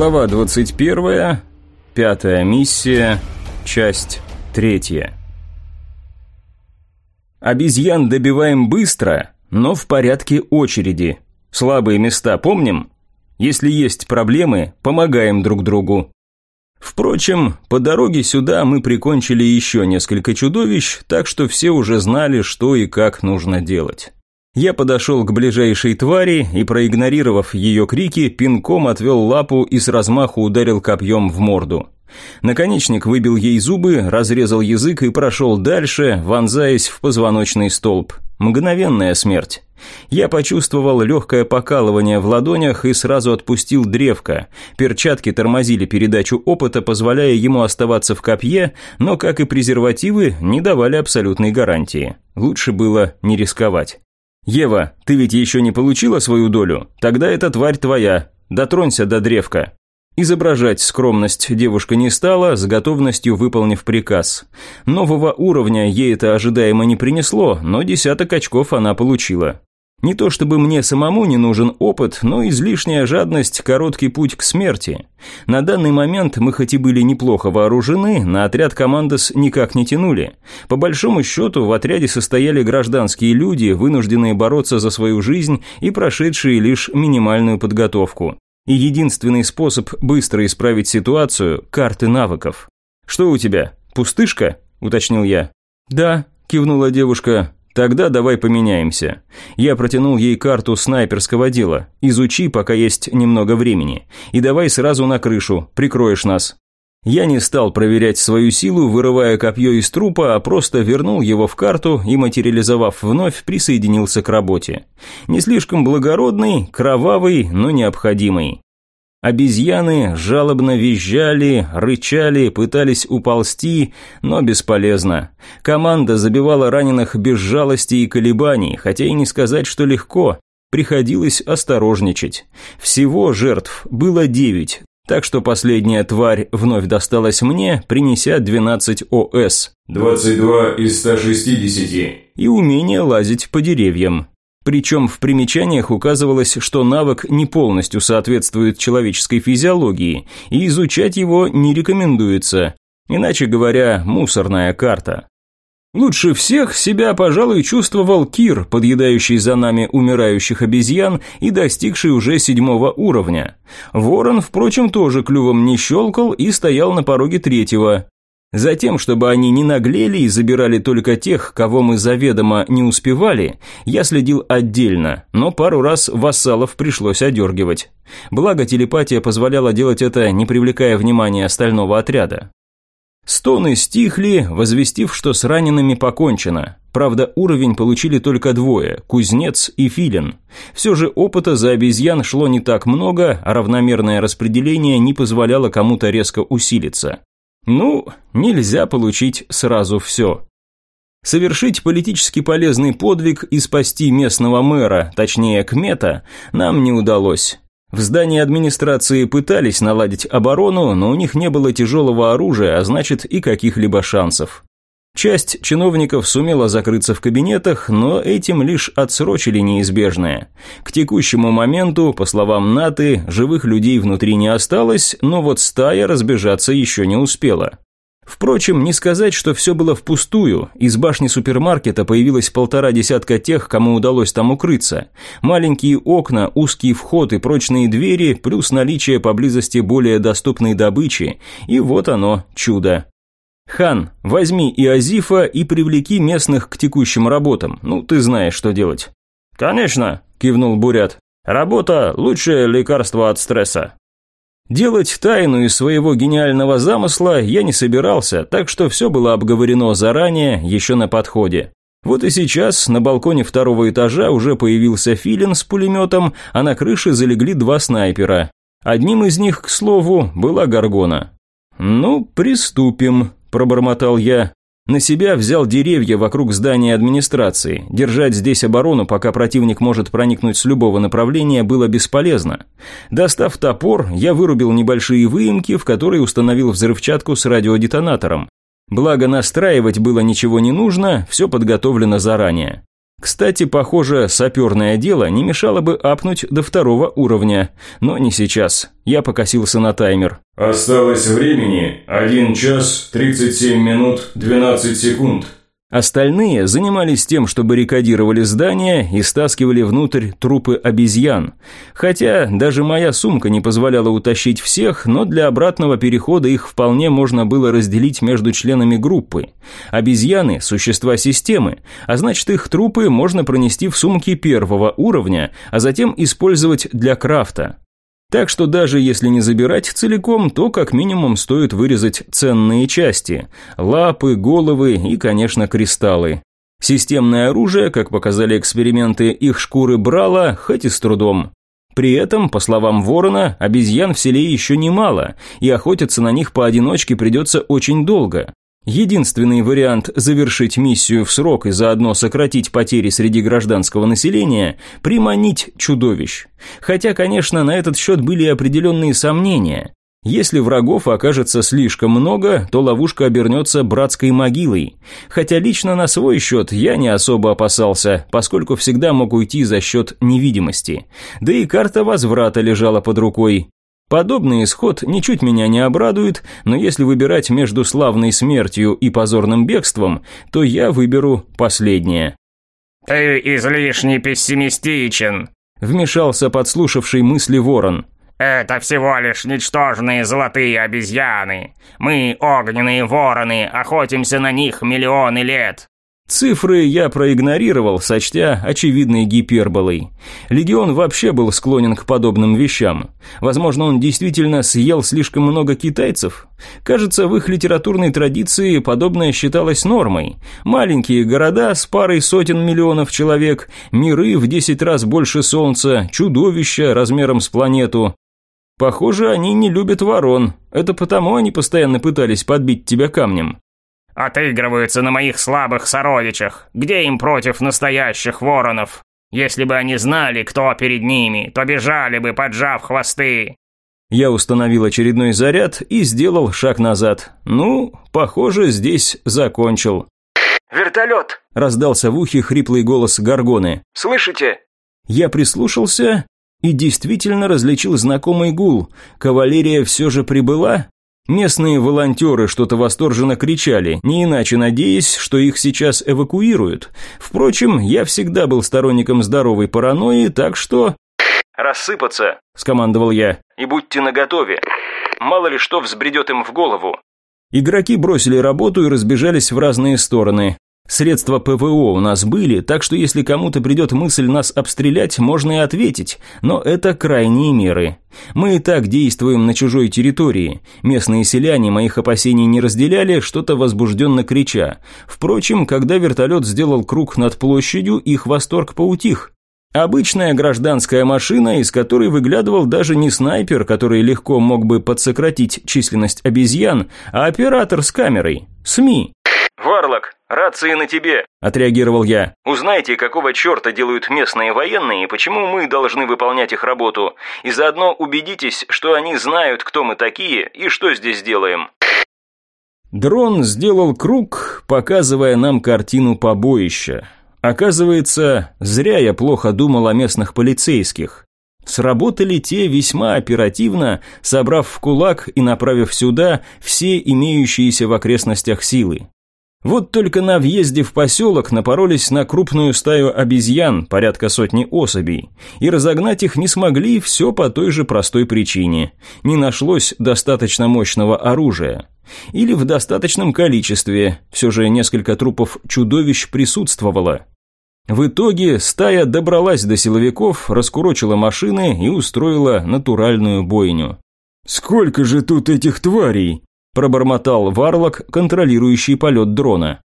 Глава 21. Пятая миссия. Часть третья. Обезьян добиваем быстро, но в порядке очереди. Слабые места помним? Если есть проблемы, помогаем друг другу. Впрочем, по дороге сюда мы прикончили еще несколько чудовищ, так что все уже знали, что и как нужно делать. Я подошел к ближайшей твари и, проигнорировав ее крики, пинком отвел лапу и с размаху ударил копьем в морду. Наконечник выбил ей зубы, разрезал язык и прошел дальше, вонзаясь в позвоночный столб. Мгновенная смерть. Я почувствовал легкое покалывание в ладонях и сразу отпустил древко. Перчатки тормозили передачу опыта, позволяя ему оставаться в копье, но, как и презервативы, не давали абсолютной гарантии. Лучше было не рисковать. «Ева, ты ведь еще не получила свою долю? Тогда эта тварь твоя. Дотронься до древка». Изображать скромность девушка не стала, с готовностью выполнив приказ. Нового уровня ей это ожидаемо не принесло, но десяток очков она получила. Не то чтобы мне самому не нужен опыт, но излишняя жадность – короткий путь к смерти. На данный момент мы хоть и были неплохо вооружены, на отряд командос никак не тянули. По большому счету в отряде состояли гражданские люди, вынужденные бороться за свою жизнь и прошедшие лишь минимальную подготовку. И единственный способ быстро исправить ситуацию – карты навыков. «Что у тебя? Пустышка?» – уточнил я. «Да», – кивнула девушка, Тогда давай поменяемся. Я протянул ей карту снайперского дела. Изучи, пока есть немного времени. И давай сразу на крышу, прикроешь нас. Я не стал проверять свою силу, вырывая копье из трупа, а просто вернул его в карту и, материализовав вновь, присоединился к работе. Не слишком благородный, кровавый, но необходимый. Обезьяны жалобно визжали, рычали, пытались уползти, но бесполезно. Команда забивала раненых без жалости и колебаний, хотя и не сказать, что легко. Приходилось осторожничать. Всего жертв было девять, так что последняя тварь вновь досталась мне, принеся 12 ОС. 22 из 160. И умение лазить по деревьям. Причем в примечаниях указывалось, что навык не полностью соответствует человеческой физиологии, и изучать его не рекомендуется, иначе говоря, мусорная карта. Лучше всех себя, пожалуй, чувствовал Кир, подъедающий за нами умирающих обезьян и достигший уже седьмого уровня. Ворон, впрочем, тоже клювом не щелкал и стоял на пороге третьего. Затем, чтобы они не наглели и забирали только тех, кого мы заведомо не успевали, я следил отдельно, но пару раз вассалов пришлось одергивать. Благо телепатия позволяла делать это, не привлекая внимания остального отряда. Стоны стихли, возвестив, что с ранеными покончено. Правда, уровень получили только двое – кузнец и филин. Все же опыта за обезьян шло не так много, а равномерное распределение не позволяло кому-то резко усилиться. Ну, нельзя получить сразу все. Совершить политически полезный подвиг и спасти местного мэра, точнее кмета, нам не удалось. В здании администрации пытались наладить оборону, но у них не было тяжелого оружия, а значит и каких-либо шансов. Часть чиновников сумела закрыться в кабинетах, но этим лишь отсрочили неизбежное. К текущему моменту, по словам Наты, живых людей внутри не осталось, но вот стая разбежаться еще не успела. Впрочем, не сказать, что все было впустую. Из башни супермаркета появилось полтора десятка тех, кому удалось там укрыться. Маленькие окна, узкий вход и прочные двери, плюс наличие поблизости более доступной добычи. И вот оно, чудо. «Хан, возьми и Азифа и привлеки местных к текущим работам. Ну, ты знаешь, что делать». «Конечно», – кивнул Бурят. «Работа – лучшее лекарство от стресса». Делать тайну из своего гениального замысла я не собирался, так что все было обговорено заранее, еще на подходе. Вот и сейчас на балконе второго этажа уже появился филин с пулеметом, а на крыше залегли два снайпера. Одним из них, к слову, была Гаргона. «Ну, приступим», пробормотал я. На себя взял деревья вокруг здания администрации. Держать здесь оборону, пока противник может проникнуть с любого направления, было бесполезно. Достав топор, я вырубил небольшие выемки, в которые установил взрывчатку с радиодетонатором. Благо настраивать было ничего не нужно, все подготовлено заранее. Кстати, похоже, саперное дело не мешало бы апнуть до второго уровня, но не сейчас. Я покосился на таймер. Осталось времени 1 час 37 минут 12 секунд. Остальные занимались тем, что баррикадировали здание и стаскивали внутрь трупы обезьян. Хотя даже моя сумка не позволяла утащить всех, но для обратного перехода их вполне можно было разделить между членами группы. Обезьяны – существа системы, а значит их трупы можно пронести в сумки первого уровня, а затем использовать для крафта. Так что даже если не забирать целиком, то как минимум стоит вырезать ценные части – лапы, головы и, конечно, кристаллы. Системное оружие, как показали эксперименты, их шкуры брало, хоть и с трудом. При этом, по словам Ворона, обезьян в селе еще немало, и охотиться на них поодиночке придется очень долго. Единственный вариант завершить миссию в срок и заодно сократить потери среди гражданского населения – приманить чудовищ. Хотя, конечно, на этот счет были определенные сомнения. Если врагов окажется слишком много, то ловушка обернется братской могилой. Хотя лично на свой счет я не особо опасался, поскольку всегда мог уйти за счет невидимости. Да и карта возврата лежала под рукой. Подобный исход ничуть меня не обрадует, но если выбирать между славной смертью и позорным бегством, то я выберу последнее. «Ты излишне пессимистичен», — вмешался подслушавший мысли ворон. «Это всего лишь ничтожные золотые обезьяны. Мы, огненные вороны, охотимся на них миллионы лет. Цифры я проигнорировал, сочтя очевидной гиперболой. Легион вообще был склонен к подобным вещам. Возможно, он действительно съел слишком много китайцев. Кажется, в их литературной традиции подобное считалось нормой. Маленькие города с парой сотен миллионов человек, миры в десять раз больше Солнца, чудовища размером с планету. Похоже, они не любят ворон. Это потому они постоянно пытались подбить тебя камнем. Отыгрываются на моих слабых сородичах. Где им против настоящих воронов? Если бы они знали, кто перед ними, то бежали бы, поджав хвосты. Я установил очередной заряд и сделал шаг назад. Ну, похоже, здесь закончил. «Вертолет!» – раздался в ухе хриплый голос Гаргоны. «Слышите?» Я прислушался и действительно различил знакомый гул. Кавалерия все же прибыла? Местные волонтеры что-то восторженно кричали, не иначе надеясь, что их сейчас эвакуируют. Впрочем, я всегда был сторонником здоровой паранойи, так что... «Рассыпаться», – скомандовал я. «И будьте наготове. Мало ли что взбредет им в голову». Игроки бросили работу и разбежались в разные стороны. Средства ПВО у нас были, так что если кому-то придет мысль нас обстрелять, можно и ответить, но это крайние меры. Мы и так действуем на чужой территории. Местные селяне моих опасений не разделяли, что-то возбужденно крича. Впрочем, когда вертолет сделал круг над площадью, их восторг поутих. Обычная гражданская машина, из которой выглядывал даже не снайпер, который легко мог бы подсократить численность обезьян, а оператор с камерой. СМИ. «Варлок, рации на тебе», – отреагировал я. «Узнайте, какого черта делают местные военные и почему мы должны выполнять их работу. И заодно убедитесь, что они знают, кто мы такие и что здесь делаем». Дрон сделал круг, показывая нам картину побоища. Оказывается, зря я плохо думал о местных полицейских. Сработали те весьма оперативно, собрав в кулак и направив сюда все имеющиеся в окрестностях силы. Вот только на въезде в поселок напоролись на крупную стаю обезьян, порядка сотни особей, и разогнать их не смогли все по той же простой причине. Не нашлось достаточно мощного оружия. Или в достаточном количестве, все же несколько трупов чудовищ присутствовало. В итоге стая добралась до силовиков, раскурочила машины и устроила натуральную бойню. «Сколько же тут этих тварей?» Пробормотал Варлок, контролирующий полет дрона.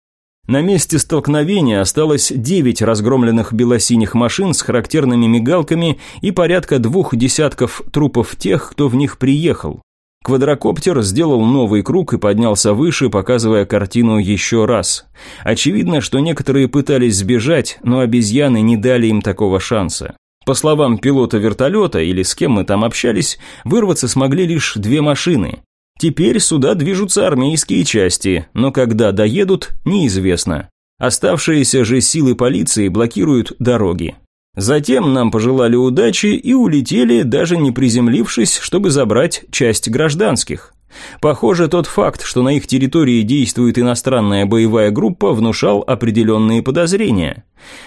На месте столкновения осталось девять разгромленных белосиних машин с характерными мигалками и порядка двух десятков трупов тех, кто в них приехал. Квадрокоптер сделал новый круг и поднялся выше, показывая картину еще раз. Очевидно, что некоторые пытались сбежать, но обезьяны не дали им такого шанса. По словам пилота вертолета или с кем мы там общались, вырваться смогли лишь две машины. Теперь сюда движутся армейские части, но когда доедут, неизвестно. Оставшиеся же силы полиции блокируют дороги. Затем нам пожелали удачи и улетели, даже не приземлившись, чтобы забрать часть гражданских. Похоже, тот факт, что на их территории действует иностранная боевая группа, внушал определенные подозрения.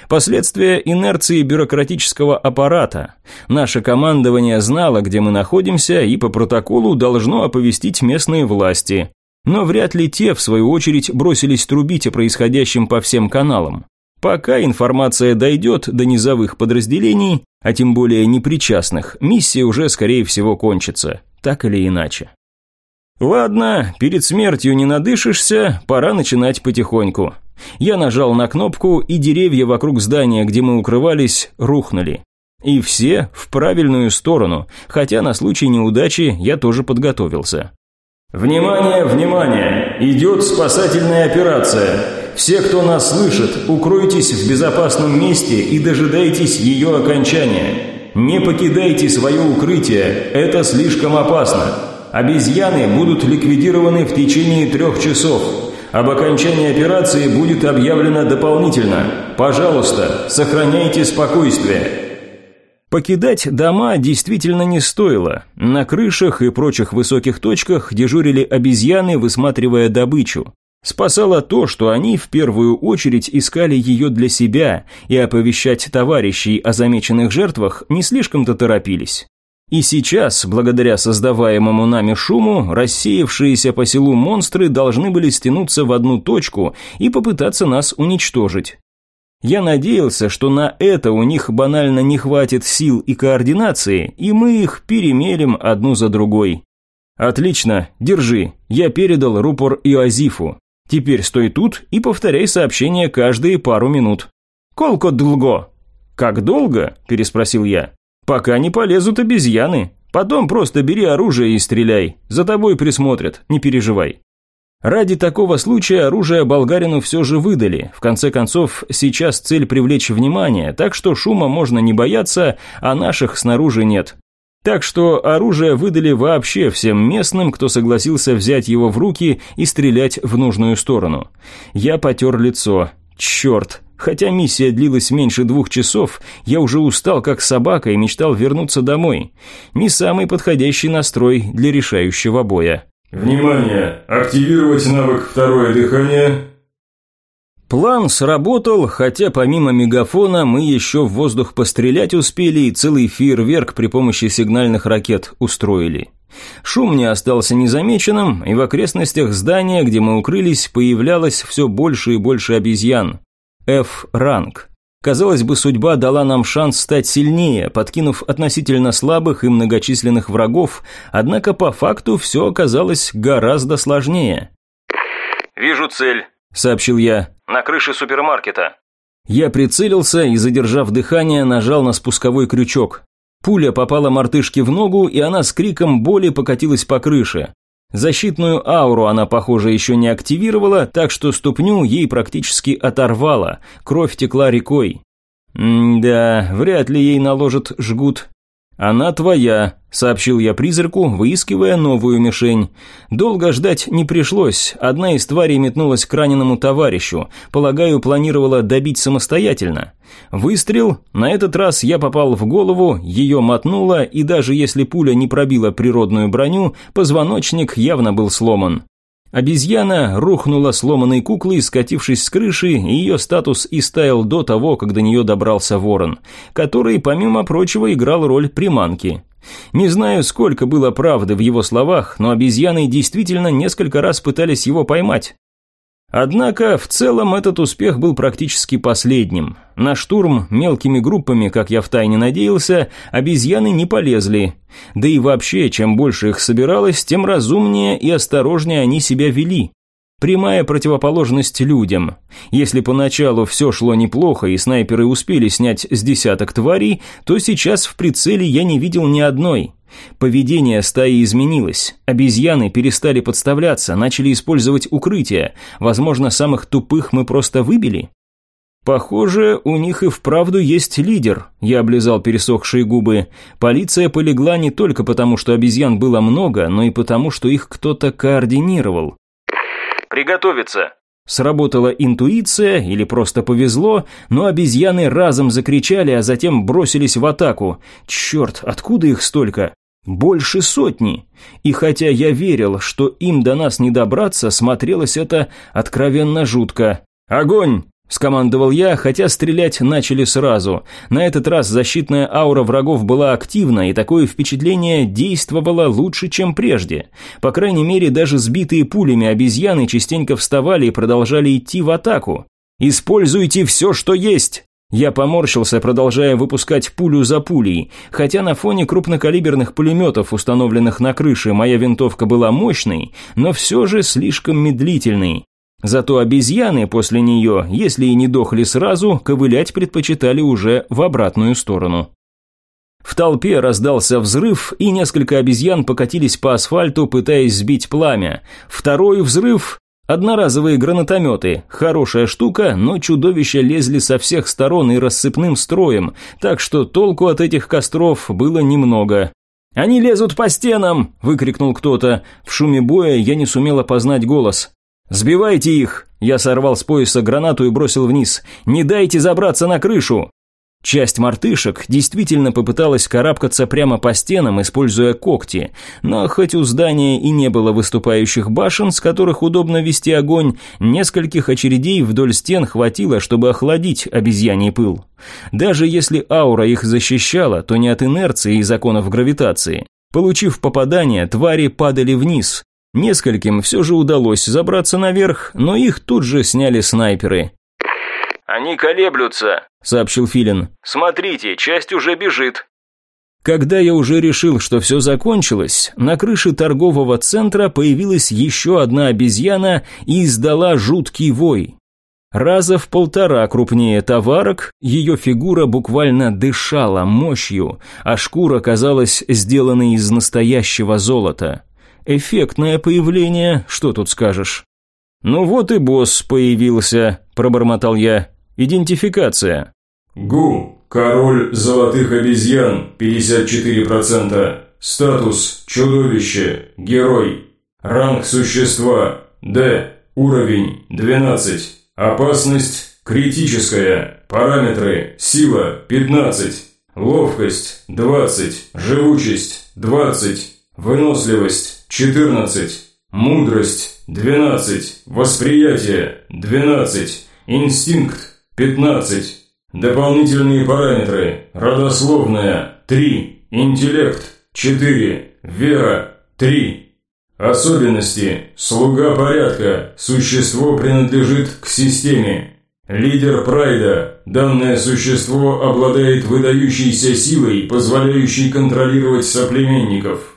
Последствия инерции бюрократического аппарата. Наше командование знало, где мы находимся, и по протоколу должно оповестить местные власти. Но вряд ли те, в свою очередь, бросились трубить о происходящем по всем каналам. Пока информация дойдет до низовых подразделений, а тем более непричастных, миссия уже, скорее всего, кончится, так или иначе. Ладно, перед смертью не надышишься, пора начинать потихоньку. Я нажал на кнопку, и деревья вокруг здания, где мы укрывались, рухнули. И все в правильную сторону, хотя на случай неудачи я тоже подготовился. «Внимание, внимание! Идет спасательная операция!» Все, кто нас слышит, укройтесь в безопасном месте и дожидайтесь ее окончания. Не покидайте свое укрытие, это слишком опасно. Обезьяны будут ликвидированы в течение трех часов. Об окончании операции будет объявлено дополнительно. Пожалуйста, сохраняйте спокойствие. Покидать дома действительно не стоило. На крышах и прочих высоких точках дежурили обезьяны, высматривая добычу. Спасало то, что они в первую очередь искали ее для себя и оповещать товарищей о замеченных жертвах не слишком-то торопились. И сейчас, благодаря создаваемому нами шуму, рассеявшиеся по селу монстры должны были стянуться в одну точку и попытаться нас уничтожить. Я надеялся, что на это у них банально не хватит сил и координации, и мы их перемелем одну за другой. «Отлично, держи, я передал рупор Иозифу. Теперь стой тут и повторяй сообщение каждые пару минут. «Колко долго?» «Как долго?» – переспросил я. «Пока не полезут обезьяны. Потом просто бери оружие и стреляй. За тобой присмотрят, не переживай». Ради такого случая оружие болгарину все же выдали. В конце концов, сейчас цель привлечь внимание, так что шума можно не бояться, а наших снаружи нет. Так что оружие выдали вообще всем местным, кто согласился взять его в руки и стрелять в нужную сторону. Я потер лицо. Черт, хотя миссия длилась меньше двух часов, я уже устал как собака и мечтал вернуться домой. Не самый подходящий настрой для решающего боя. «Внимание! Активировать навык «Второе дыхание» План сработал, хотя помимо мегафона мы еще в воздух пострелять успели и целый фейерверк при помощи сигнальных ракет устроили. Шум не остался незамеченным, и в окрестностях здания, где мы укрылись, появлялось все больше и больше обезьян. F-ранг. Казалось бы, судьба дала нам шанс стать сильнее, подкинув относительно слабых и многочисленных врагов, однако по факту все оказалось гораздо сложнее. «Вижу цель», — сообщил я на крыше супермаркета». Я прицелился и, задержав дыхание, нажал на спусковой крючок. Пуля попала мартышке в ногу, и она с криком боли покатилась по крыше. Защитную ауру она, похоже, еще не активировала, так что ступню ей практически оторвала, кровь текла рекой. М-да, вряд ли ей наложат жгут. «Она твоя», – сообщил я призраку, выискивая новую мишень. Долго ждать не пришлось, одна из тварей метнулась к раненому товарищу, полагаю, планировала добить самостоятельно. Выстрел, на этот раз я попал в голову, ее мотнуло, и даже если пуля не пробила природную броню, позвоночник явно был сломан. Обезьяна рухнула сломанной куклой, скатившись с крыши, и ее статус истаял до того, как до нее добрался ворон, который, помимо прочего, играл роль приманки. Не знаю, сколько было правды в его словах, но обезьяны действительно несколько раз пытались его поймать. Однако, в целом, этот успех был практически последним. На штурм мелкими группами, как я втайне надеялся, обезьяны не полезли. Да и вообще, чем больше их собиралось, тем разумнее и осторожнее они себя вели. Прямая противоположность людям. Если поначалу все шло неплохо и снайперы успели снять с десяток тварей, то сейчас в прицеле я не видел ни одной. Поведение стаи изменилось. Обезьяны перестали подставляться, начали использовать укрытия. Возможно, самых тупых мы просто выбили? Похоже, у них и вправду есть лидер. Я облизал пересохшие губы. Полиция полегла не только потому, что обезьян было много, но и потому, что их кто-то координировал. «Приготовиться!» Сработала интуиция или просто повезло, но обезьяны разом закричали, а затем бросились в атаку. Черт, откуда их столько? Больше сотни. И хотя я верил, что им до нас не добраться, смотрелось это откровенно жутко. «Огонь!» – скомандовал я, хотя стрелять начали сразу. На этот раз защитная аура врагов была активна, и такое впечатление действовало лучше, чем прежде. По крайней мере, даже сбитые пулями обезьяны частенько вставали и продолжали идти в атаку. «Используйте все, что есть!» Я поморщился, продолжая выпускать пулю за пулей. Хотя на фоне крупнокалиберных пулеметов, установленных на крыше, моя винтовка была мощной, но все же слишком медлительной. Зато обезьяны после нее, если и не дохли сразу, ковылять предпочитали уже в обратную сторону. В толпе раздался взрыв, и несколько обезьян покатились по асфальту, пытаясь сбить пламя. Второй взрыв Одноразовые гранатометы – хорошая штука, но чудовища лезли со всех сторон и рассыпным строем, так что толку от этих костров было немного. «Они лезут по стенам!» – выкрикнул кто-то. В шуме боя я не сумел опознать голос. «Сбивайте их!» Я сорвал с пояса гранату и бросил вниз. «Не дайте забраться на крышу!» Часть мартышек действительно попыталась карабкаться прямо по стенам, используя когти, но хоть у здания и не было выступающих башен, с которых удобно вести огонь, нескольких очередей вдоль стен хватило, чтобы охладить обезьяний пыл. Даже если аура их защищала, то не от инерции и законов гравитации. Получив попадание, твари падали вниз. Нескольким все же удалось забраться наверх, но их тут же сняли снайперы. «Они колеблются», — сообщил Филин. «Смотрите, часть уже бежит». Когда я уже решил, что все закончилось, на крыше торгового центра появилась еще одна обезьяна и издала жуткий вой. Раза в полтора крупнее товарок, ее фигура буквально дышала мощью, а шкура казалась сделанной из настоящего золота. Эффектное появление, что тут скажешь? «Ну вот и босс появился», – пробормотал я. Идентификация. Гу, король золотых обезьян, 54%. Статус чудовище, герой. Ранг существа Д, уровень 12. Опасность критическая. Параметры сила 15. Ловкость 20. Живучесть 20. Выносливость 14. Мудрость 12. Восприятие 12. Инстинкт 15. Дополнительные параметры. Родословная 3. Интеллект 4. Вера 3. Особенности. Слуга порядка. Существо принадлежит к системе. Лидер Прайда. Данное существо обладает выдающейся силой, позволяющей контролировать соплеменников.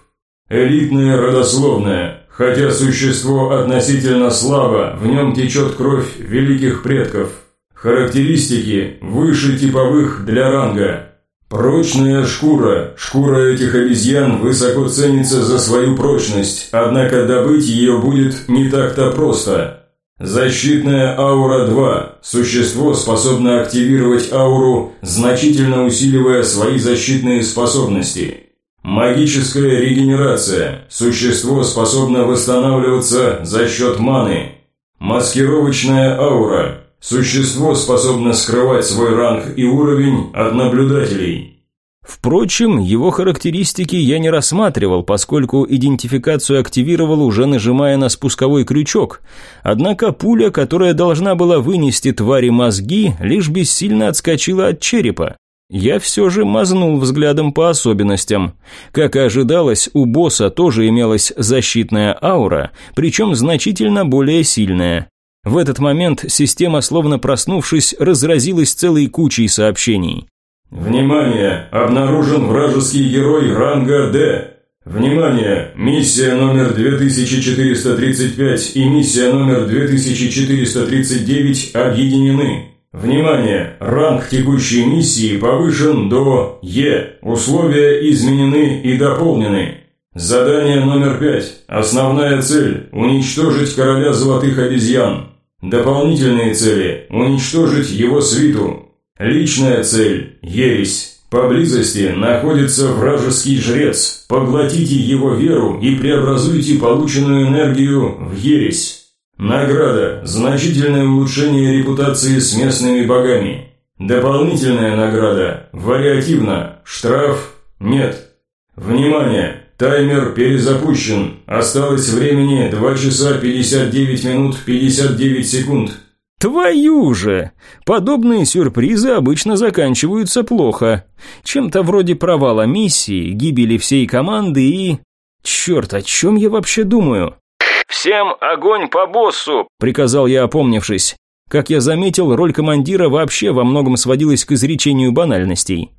Элитная родословная. Хотя существо относительно слабо, в нем течет кровь великих предков. Характеристики выше типовых для ранга. Прочная шкура. Шкура этих обезьян высоко ценится за свою прочность, однако добыть ее будет не так-то просто. Защитная аура 2. Существо способно активировать ауру, значительно усиливая свои защитные способности. Магическая регенерация. Существо способно восстанавливаться за счет маны. Маскировочная аура. Существо способно скрывать свой ранг и уровень от наблюдателей. Впрочем, его характеристики я не рассматривал, поскольку идентификацию активировал уже нажимая на спусковой крючок. Однако пуля, которая должна была вынести твари мозги, лишь бессильно отскочила от черепа. Я все же мазнул взглядом по особенностям. Как и ожидалось, у босса тоже имелась защитная аура, причем значительно более сильная. В этот момент система, словно проснувшись, разразилась целой кучей сообщений. «Внимание! Обнаружен вражеский герой ранга «Д». Внимание! Миссия номер 2435 и миссия номер 2439 объединены. Внимание! Ранг текущей миссии повышен до Е. Условия изменены и дополнены. Задание номер пять. Основная цель – уничтожить короля золотых обезьян. Дополнительные цели – уничтожить его свиту. Личная цель – ересь. Поблизости находится вражеский жрец. Поглотите его веру и преобразуйте полученную энергию в ересь. Награда. Значительное улучшение репутации с местными богами. Дополнительная награда. Вариативно. Штраф. Нет. Внимание! Таймер перезапущен. Осталось времени 2 часа 59 минут 59 секунд. Твою же! Подобные сюрпризы обычно заканчиваются плохо. Чем-то вроде провала миссии, гибели всей команды и... Черт, о чем я вообще думаю? «Всем огонь по боссу!» – приказал я, опомнившись. Как я заметил, роль командира вообще во многом сводилась к изречению банальностей.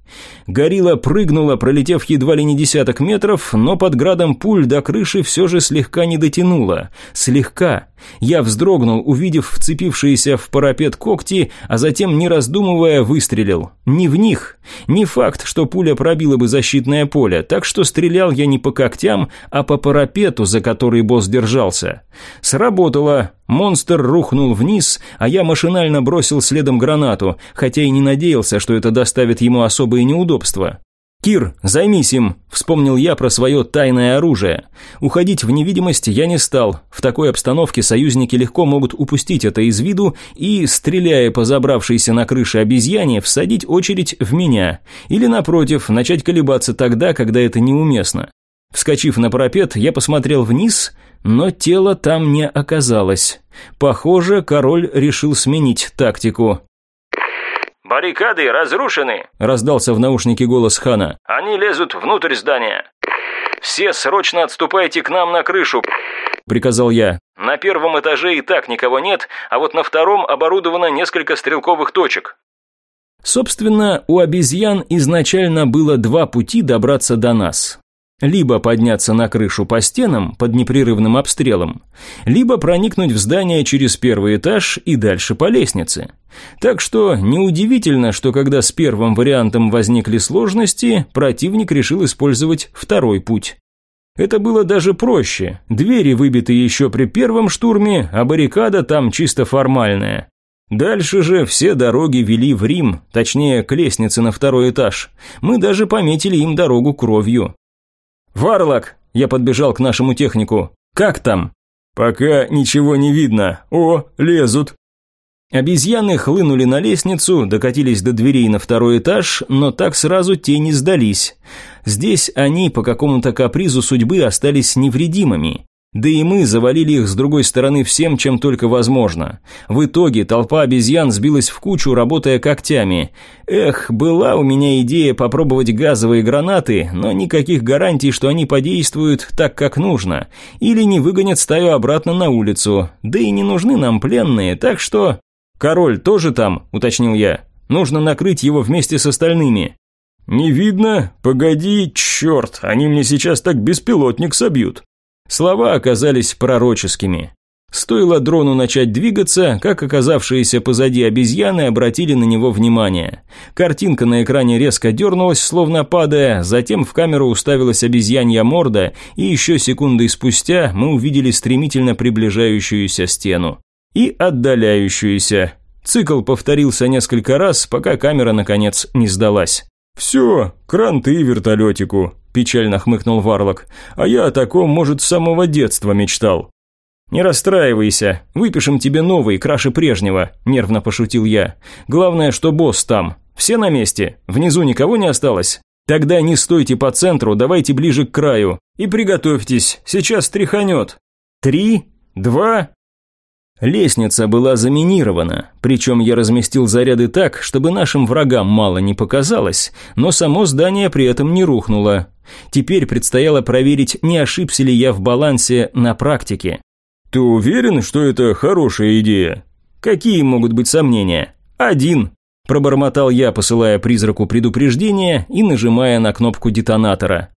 Горилла прыгнула, пролетев едва ли не десяток метров, но под градом пуль до крыши все же слегка не дотянула. Слегка. Я вздрогнул, увидев вцепившиеся в парапет когти, а затем, не раздумывая, выстрелил. Не в них. Не факт, что пуля пробила бы защитное поле, так что стрелял я не по когтям, а по парапету, за который босс держался. Сработало. Монстр рухнул вниз, а я машинально бросил следом гранату, хотя и не надеялся, что это доставит ему особые неудобства. «Кир, займись им», – вспомнил я про свое тайное оружие. Уходить в невидимость я не стал. В такой обстановке союзники легко могут упустить это из виду и, стреляя по забравшейся на крыше обезьяне, всадить очередь в меня. Или, напротив, начать колебаться тогда, когда это неуместно. Вскочив на парапет, я посмотрел вниз, но тело там не оказалось. Похоже, король решил сменить тактику. «Баррикады разрушены!» – раздался в наушнике голос Хана. «Они лезут внутрь здания. Все срочно отступайте к нам на крышу!» – приказал я. «На первом этаже и так никого нет, а вот на втором оборудовано несколько стрелковых точек». Собственно, у обезьян изначально было два пути добраться до нас. Либо подняться на крышу по стенам под непрерывным обстрелом, либо проникнуть в здание через первый этаж и дальше по лестнице. Так что неудивительно, что когда с первым вариантом возникли сложности, противник решил использовать второй путь. Это было даже проще. Двери выбиты еще при первом штурме, а баррикада там чисто формальная. Дальше же все дороги вели в Рим, точнее, к лестнице на второй этаж. Мы даже пометили им дорогу кровью. «Варлок!» – я подбежал к нашему технику. «Как там?» «Пока ничего не видно. О, лезут!» Обезьяны хлынули на лестницу, докатились до дверей на второй этаж, но так сразу те не сдались. Здесь они по какому-то капризу судьбы остались невредимыми. Да и мы завалили их с другой стороны всем, чем только возможно. В итоге толпа обезьян сбилась в кучу, работая когтями. Эх, была у меня идея попробовать газовые гранаты, но никаких гарантий, что они подействуют так, как нужно. Или не выгонят стаю обратно на улицу. Да и не нужны нам пленные, так что... «Король тоже там?» – уточнил я. «Нужно накрыть его вместе с остальными». «Не видно? Погоди, черт, они мне сейчас так беспилотник собьют». Слова оказались пророческими. Стоило дрону начать двигаться, как оказавшиеся позади обезьяны обратили на него внимание. Картинка на экране резко дернулась, словно падая, затем в камеру уставилась обезьянья морда, и еще секунды спустя мы увидели стремительно приближающуюся стену. И отдаляющуюся. Цикл повторился несколько раз, пока камера, наконец, не сдалась. «Все, кранты вертолетику», – печально хмыкнул Варлок. «А я о таком, может, с самого детства мечтал». «Не расстраивайся, выпишем тебе новый, краше прежнего», – нервно пошутил я. «Главное, что босс там. Все на месте? Внизу никого не осталось? Тогда не стойте по центру, давайте ближе к краю. И приготовьтесь, сейчас тряханет. Три, два, Лестница была заминирована, причем я разместил заряды так, чтобы нашим врагам мало не показалось, но само здание при этом не рухнуло. Теперь предстояло проверить, не ошибся ли я в балансе на практике. «Ты уверен, что это хорошая идея?» «Какие могут быть сомнения?» «Один», – пробормотал я, посылая призраку предупреждение и нажимая на кнопку детонатора.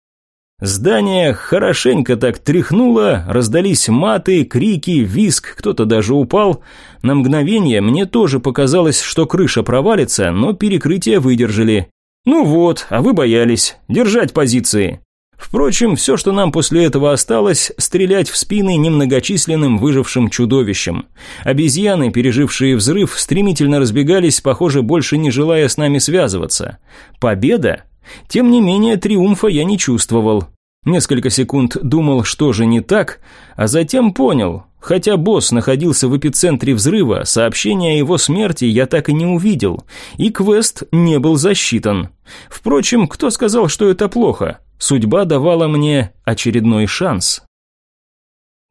Здание хорошенько так тряхнуло, раздались маты, крики, виск, кто-то даже упал. На мгновение мне тоже показалось, что крыша провалится, но перекрытия выдержали. Ну вот, а вы боялись. Держать позиции. Впрочем, все, что нам после этого осталось, стрелять в спины немногочисленным выжившим чудовищам. Обезьяны, пережившие взрыв, стремительно разбегались, похоже, больше не желая с нами связываться. Победа? Тем не менее, триумфа я не чувствовал. Несколько секунд думал, что же не так, а затем понял. Хотя босс находился в эпицентре взрыва, сообщения о его смерти я так и не увидел, и квест не был засчитан. Впрочем, кто сказал, что это плохо? Судьба давала мне очередной шанс.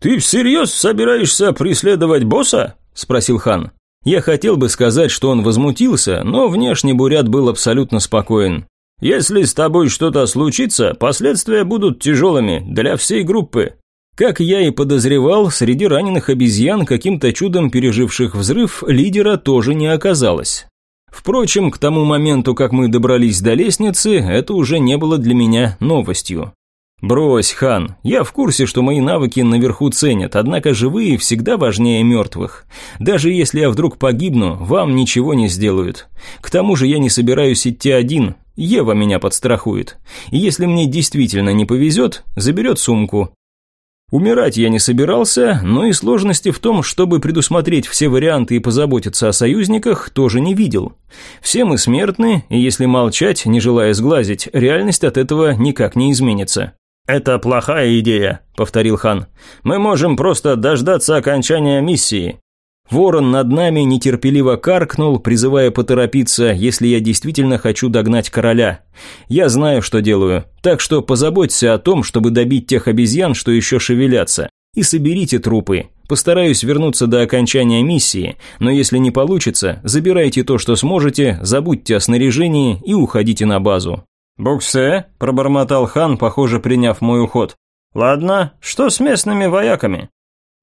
«Ты всерьез собираешься преследовать босса?» – спросил хан. Я хотел бы сказать, что он возмутился, но внешне Бурят был абсолютно спокоен. «Если с тобой что-то случится, последствия будут тяжелыми для всей группы». Как я и подозревал, среди раненых обезьян, каким-то чудом переживших взрыв, лидера тоже не оказалось. Впрочем, к тому моменту, как мы добрались до лестницы, это уже не было для меня новостью. «Брось, хан, я в курсе, что мои навыки наверху ценят, однако живые всегда важнее мертвых. Даже если я вдруг погибну, вам ничего не сделают. К тому же я не собираюсь идти один, Ева меня подстрахует. И если мне действительно не повезет, заберет сумку. Умирать я не собирался, но и сложности в том, чтобы предусмотреть все варианты и позаботиться о союзниках, тоже не видел. Все мы смертны, и если молчать, не желая сглазить, реальность от этого никак не изменится. «Это плохая идея», — повторил хан. «Мы можем просто дождаться окончания миссии. Ворон над нами нетерпеливо каркнул, призывая поторопиться, если я действительно хочу догнать короля. Я знаю, что делаю, так что позаботься о том, чтобы добить тех обезьян, что еще шевелятся, и соберите трупы. Постараюсь вернуться до окончания миссии, но если не получится, забирайте то, что сможете, забудьте о снаряжении и уходите на базу». «Буксе?» – пробормотал хан, похоже, приняв мой уход. «Ладно, что с местными вояками?»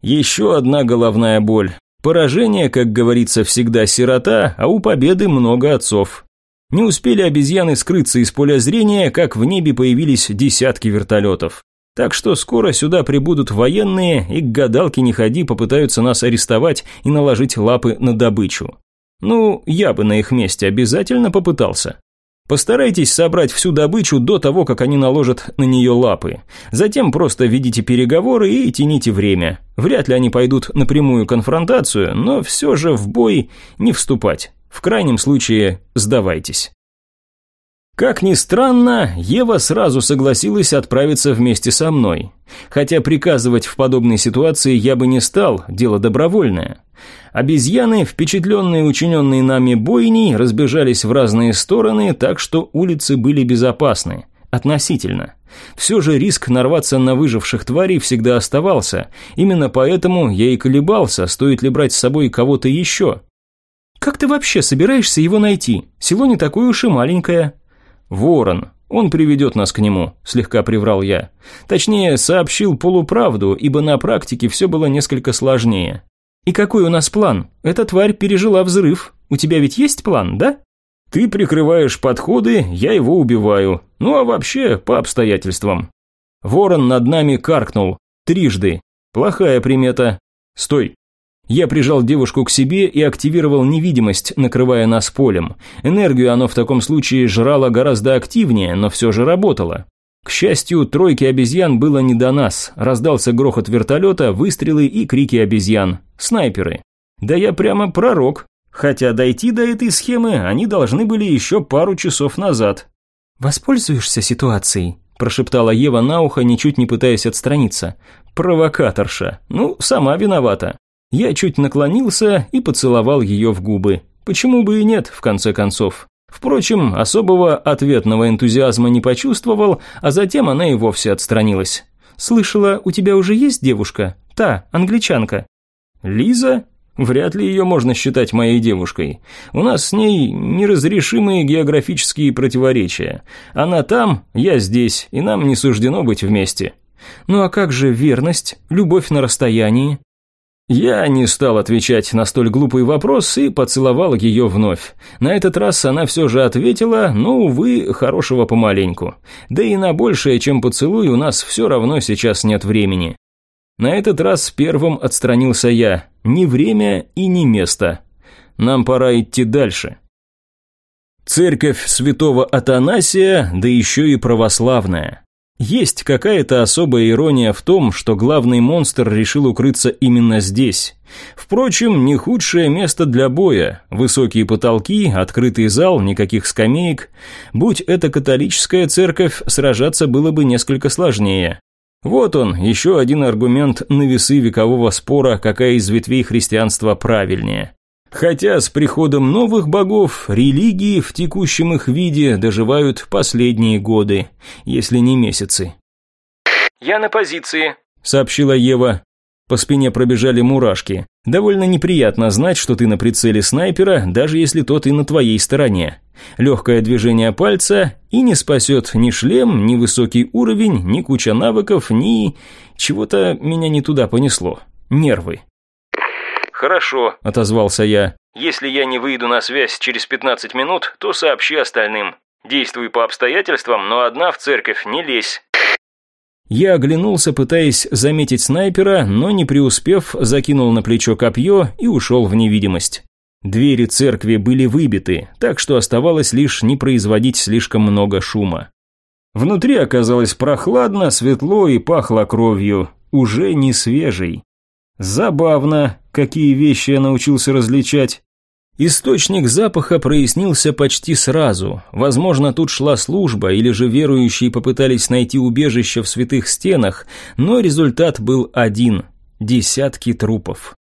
Еще одна головная боль. Поражение, как говорится, всегда сирота, а у победы много отцов. Не успели обезьяны скрыться из поля зрения, как в небе появились десятки вертолетов. Так что скоро сюда прибудут военные, и к гадалке не ходи попытаются нас арестовать и наложить лапы на добычу. Ну, я бы на их месте обязательно попытался. Постарайтесь собрать всю добычу до того, как они наложат на нее лапы. Затем просто ведите переговоры и тяните время. Вряд ли они пойдут на прямую конфронтацию, но все же в бой не вступать. В крайнем случае сдавайтесь. Как ни странно, Ева сразу согласилась отправиться вместе со мной. Хотя приказывать в подобной ситуации я бы не стал, дело добровольное. Обезьяны, впечатленные учиненные нами бойней, разбежались в разные стороны, так что улицы были безопасны. Относительно. Все же риск нарваться на выживших тварей всегда оставался. Именно поэтому я и колебался, стоит ли брать с собой кого-то еще. «Как ты вообще собираешься его найти? Село не такое уж и маленькое», «Ворон. Он приведет нас к нему», – слегка приврал я. Точнее, сообщил полуправду, ибо на практике все было несколько сложнее. «И какой у нас план? Эта тварь пережила взрыв. У тебя ведь есть план, да?» «Ты прикрываешь подходы, я его убиваю. Ну а вообще, по обстоятельствам». Ворон над нами каркнул. Трижды. Плохая примета. «Стой, я прижал девушку к себе и активировал невидимость, накрывая нас полем. Энергию оно в таком случае жрало гораздо активнее, но все же работало. К счастью, тройки обезьян было не до нас. Раздался грохот вертолета, выстрелы и крики обезьян. Снайперы. Да я прямо пророк. Хотя дойти до этой схемы они должны были еще пару часов назад. «Воспользуешься ситуацией?» – прошептала Ева на ухо, ничуть не пытаясь отстраниться. «Провокаторша. Ну, сама виновата». Я чуть наклонился и поцеловал ее в губы. Почему бы и нет, в конце концов. Впрочем, особого ответного энтузиазма не почувствовал, а затем она и вовсе отстранилась. «Слышала, у тебя уже есть девушка? Та, англичанка». «Лиза? Вряд ли ее можно считать моей девушкой. У нас с ней неразрешимые географические противоречия. Она там, я здесь, и нам не суждено быть вместе». «Ну а как же верность, любовь на расстоянии?» Я не стал отвечать на столь глупый вопрос и поцеловал ее вновь. На этот раз она все же ответила, но, увы, хорошего помаленьку. Да и на большее, чем поцелуй, у нас все равно сейчас нет времени. На этот раз первым отстранился я. Ни время и ни место. Нам пора идти дальше. Церковь святого Атанасия, да еще и православная. Есть какая-то особая ирония в том, что главный монстр решил укрыться именно здесь. Впрочем, не худшее место для боя. Высокие потолки, открытый зал, никаких скамеек. Будь это католическая церковь, сражаться было бы несколько сложнее. Вот он, еще один аргумент на весы векового спора, какая из ветвей христианства правильнее. Хотя с приходом новых богов религии в текущем их виде доживают последние годы, если не месяцы. «Я на позиции», — сообщила Ева. По спине пробежали мурашки. Довольно неприятно знать, что ты на прицеле снайпера, даже если тот и на твоей стороне. Легкое движение пальца и не спасет ни шлем, ни высокий уровень, ни куча навыков, ни... Чего-то меня не туда понесло. Нервы. «Хорошо», – отозвался я. «Если я не выйду на связь через 15 минут, то сообщи остальным. Действуй по обстоятельствам, но одна в церковь не лезь». Я оглянулся, пытаясь заметить снайпера, но не преуспев, закинул на плечо копье и ушел в невидимость. Двери церкви были выбиты, так что оставалось лишь не производить слишком много шума. Внутри оказалось прохладно, светло и пахло кровью, уже не свежей. Забавно, какие вещи я научился различать. Источник запаха прояснился почти сразу. Возможно, тут шла служба, или же верующие попытались найти убежище в святых стенах, но результат был один – десятки трупов.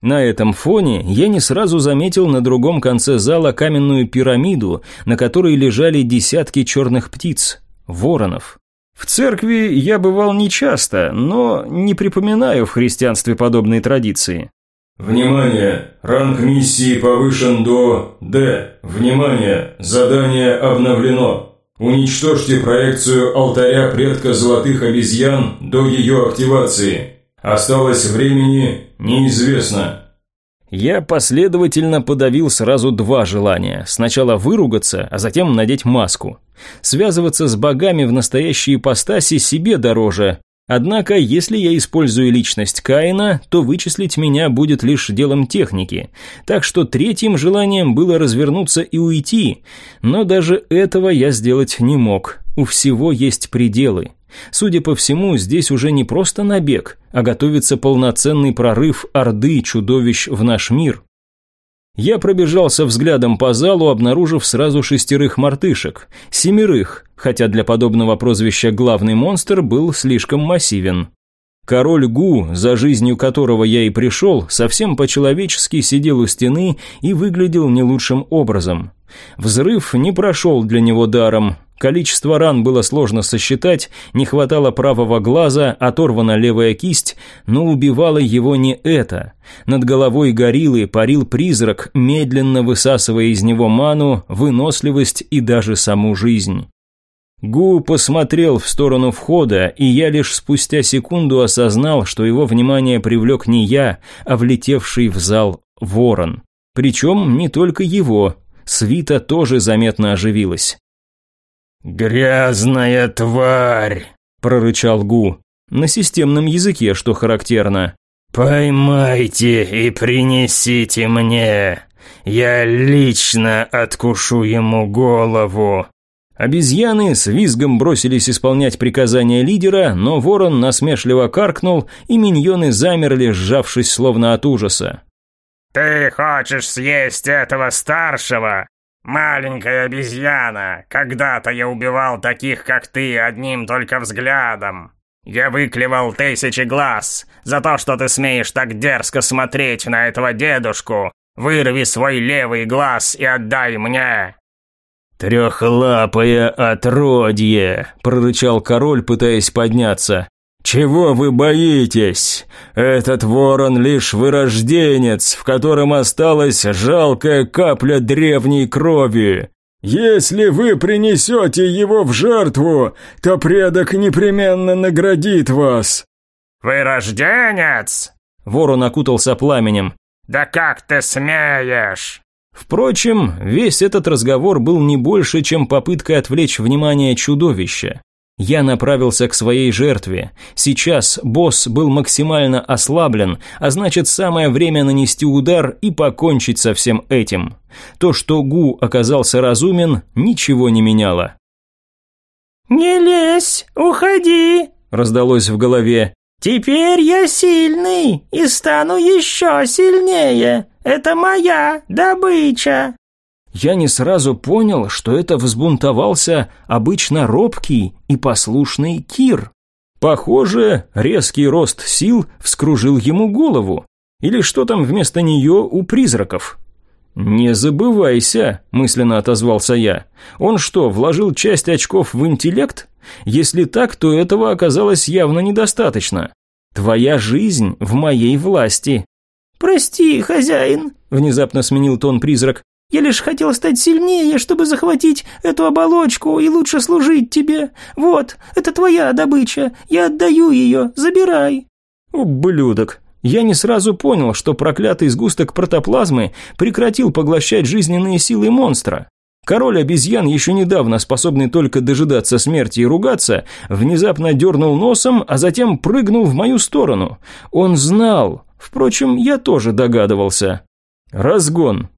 На этом фоне я не сразу заметил на другом конце зала каменную пирамиду, на которой лежали десятки черных птиц – воронов. В церкви я бывал нечасто, но не припоминаю в христианстве подобной традиции. Внимание! Ранг миссии повышен до «Д». Внимание! Задание обновлено. Уничтожьте проекцию алтаря предка золотых обезьян до ее активации. Осталось времени неизвестно. Я последовательно подавил сразу два желания. Сначала выругаться, а затем надеть маску. Связываться с богами в настоящей ипостаси себе дороже, Однако, если я использую личность Каина, то вычислить меня будет лишь делом техники. Так что третьим желанием было развернуться и уйти. Но даже этого я сделать не мог. У всего есть пределы. Судя по всему, здесь уже не просто набег, а готовится полноценный прорыв Орды чудовищ в наш мир. Я пробежался взглядом по залу, обнаружив сразу шестерых мартышек, семерых, хотя для подобного прозвища главный монстр был слишком массивен. Король Гу, за жизнью которого я и пришел, совсем по-человечески сидел у стены и выглядел не лучшим образом. Взрыв не прошел для него даром, Количество ран было сложно сосчитать, не хватало правого глаза, оторвана левая кисть, но убивало его не это. Над головой гориллы парил призрак, медленно высасывая из него ману, выносливость и даже саму жизнь. Гу посмотрел в сторону входа, и я лишь спустя секунду осознал, что его внимание привлек не я, а влетевший в зал ворон. Причем не только его, свита тоже заметно оживилась. «Грязная тварь!» – прорычал Гу. На системном языке, что характерно. «Поймайте и принесите мне. Я лично откушу ему голову». Обезьяны с визгом бросились исполнять приказания лидера, но ворон насмешливо каркнул, и миньоны замерли, сжавшись словно от ужаса. «Ты хочешь съесть этого старшего? «Маленькая обезьяна, когда-то я убивал таких, как ты, одним только взглядом. Я выклевал тысячи глаз за то, что ты смеешь так дерзко смотреть на этого дедушку. Вырви свой левый глаз и отдай мне!» «Трехлапое отродье!» – прорычал король, пытаясь подняться. «Чего вы боитесь? Этот ворон лишь вырожденец, в котором осталась жалкая капля древней крови. Если вы принесете его в жертву, то предок непременно наградит вас». «Вырожденец?» Ворон окутался пламенем. «Да как ты смеешь?» Впрочем, весь этот разговор был не больше, чем попытка отвлечь внимание чудовища. Я направился к своей жертве. Сейчас босс был максимально ослаблен, а значит самое время нанести удар и покончить со всем этим. То, что Гу оказался разумен, ничего не меняло. «Не лезь, уходи!» – раздалось в голове. «Теперь я сильный и стану еще сильнее. Это моя добыча!» Я не сразу понял, что это взбунтовался обычно робкий и послушный Кир. Похоже, резкий рост сил вскружил ему голову. Или что там вместо нее у призраков? «Не забывайся», – мысленно отозвался я. «Он что, вложил часть очков в интеллект? Если так, то этого оказалось явно недостаточно. Твоя жизнь в моей власти». «Прости, хозяин», – внезапно сменил тон призрак. «Я лишь хотел стать сильнее, чтобы захватить эту оболочку и лучше служить тебе. Вот, это твоя добыча, я отдаю ее, забирай». «Ублюдок», я не сразу понял, что проклятый сгусток протоплазмы прекратил поглощать жизненные силы монстра. Король обезьян, еще недавно способный только дожидаться смерти и ругаться, внезапно дернул носом, а затем прыгнул в мою сторону. Он знал. Впрочем, я тоже догадывался. Разгон.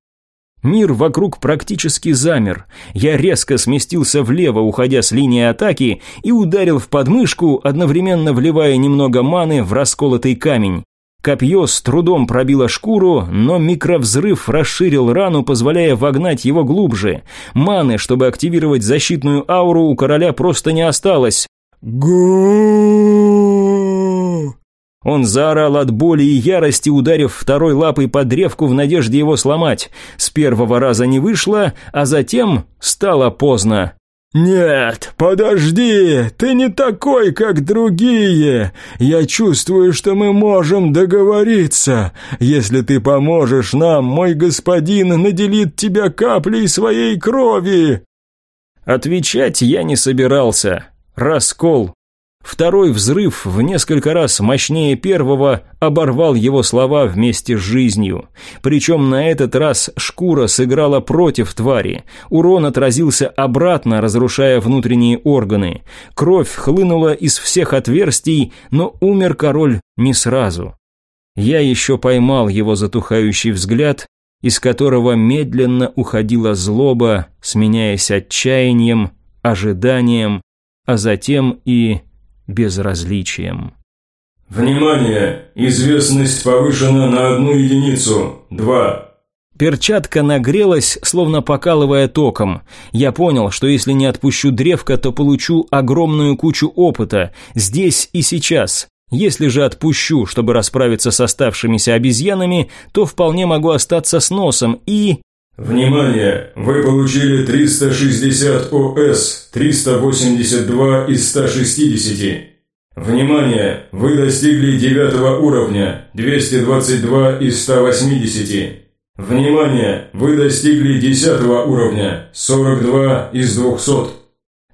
Мир вокруг практически замер. Я резко сместился влево, уходя с линии атаки, и ударил в подмышку, одновременно вливая немного маны в расколотый камень. Копье с трудом пробило шкуру, но микровзрыв расширил рану, позволяя вогнать его глубже. Маны, чтобы активировать защитную ауру, у короля просто не осталось. гу Он заорал от боли и ярости, ударив второй лапой по древку в надежде его сломать. С первого раза не вышло, а затем стало поздно. «Нет, подожди, ты не такой, как другие. Я чувствую, что мы можем договориться. Если ты поможешь нам, мой господин наделит тебя каплей своей крови». Отвечать я не собирался. Раскол Второй взрыв в несколько раз мощнее первого оборвал его слова вместе с жизнью. Причем на этот раз шкура сыграла против твари. Урон отразился обратно, разрушая внутренние органы. Кровь хлынула из всех отверстий, но умер король не сразу. Я еще поймал его затухающий взгляд, из которого медленно уходила злоба, сменяясь отчаянием, ожиданием, а затем и безразличием. «Внимание! Известность повышена на одну единицу. Два». Перчатка нагрелась, словно покалывая током. Я понял, что если не отпущу древко, то получу огромную кучу опыта, здесь и сейчас. Если же отпущу, чтобы расправиться с оставшимися обезьянами, то вполне могу остаться с носом и... Внимание! Вы получили 360 ОС, 382 из 160. Внимание! Вы достигли девятого уровня, 222 из 180. Внимание! Вы достигли десятого уровня, 42 из 200.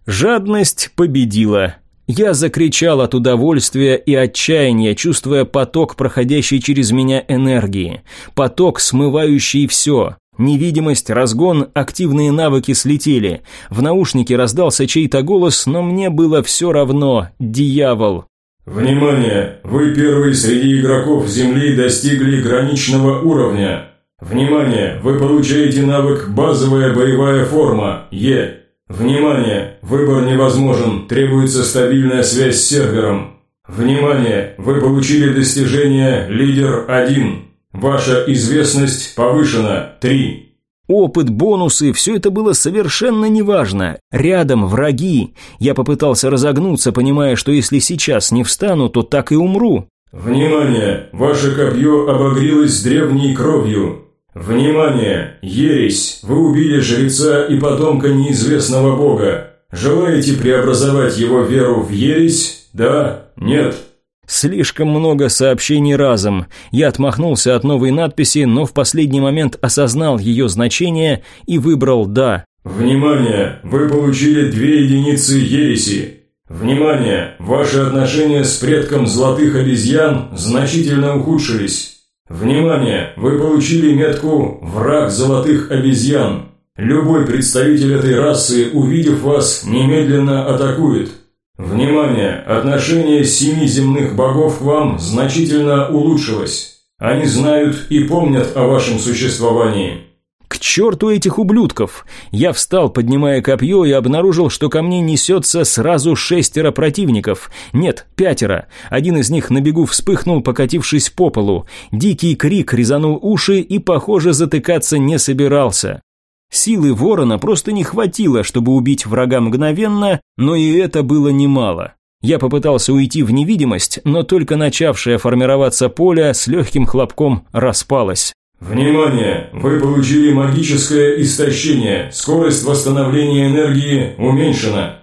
Жадность победила. Я закричал от удовольствия и отчаяния, чувствуя поток, проходящий через меня энергии. Поток, смывающий все. Невидимость, разгон, активные навыки слетели. В наушнике раздался чей-то голос, но мне было все равно. Дьявол. Внимание! Вы первый среди игроков Земли достигли граничного уровня. Внимание! Вы получаете навык «Базовая боевая форма» Е. Внимание! Выбор невозможен, требуется стабильная связь с сервером. Внимание! Вы получили достижение «Лидер 1». Ваша известность повышена. Три. Опыт, бонусы – все это было совершенно неважно. Рядом враги. Я попытался разогнуться, понимая, что если сейчас не встану, то так и умру. Внимание! Ваше копье обогрелось древней кровью. Внимание! Ересь! Вы убили жреца и потомка неизвестного бога. Желаете преобразовать его веру в ересь? Да? Нет? Слишком много сообщений разом. Я отмахнулся от новой надписи, но в последний момент осознал ее значение и выбрал «да». «Внимание! Вы получили две единицы ереси. Внимание! Ваши отношения с предком золотых обезьян значительно ухудшились. Внимание! Вы получили метку «Враг золотых обезьян». Любой представитель этой расы, увидев вас, немедленно атакует. Внимание! Отношение семи земных богов к вам значительно улучшилось. Они знают и помнят о вашем существовании. К черту этих ублюдков! Я встал, поднимая копье, и обнаружил, что ко мне несется сразу шестеро противников. Нет, пятеро. Один из них на бегу вспыхнул, покатившись по полу. Дикий крик резанул уши и, похоже, затыкаться не собирался. Силы ворона просто не хватило, чтобы убить врага мгновенно, но и это было немало. Я попытался уйти в невидимость, но только начавшее формироваться поле с легким хлопком распалось. Внимание! Вы получили магическое истощение. Скорость восстановления энергии уменьшена.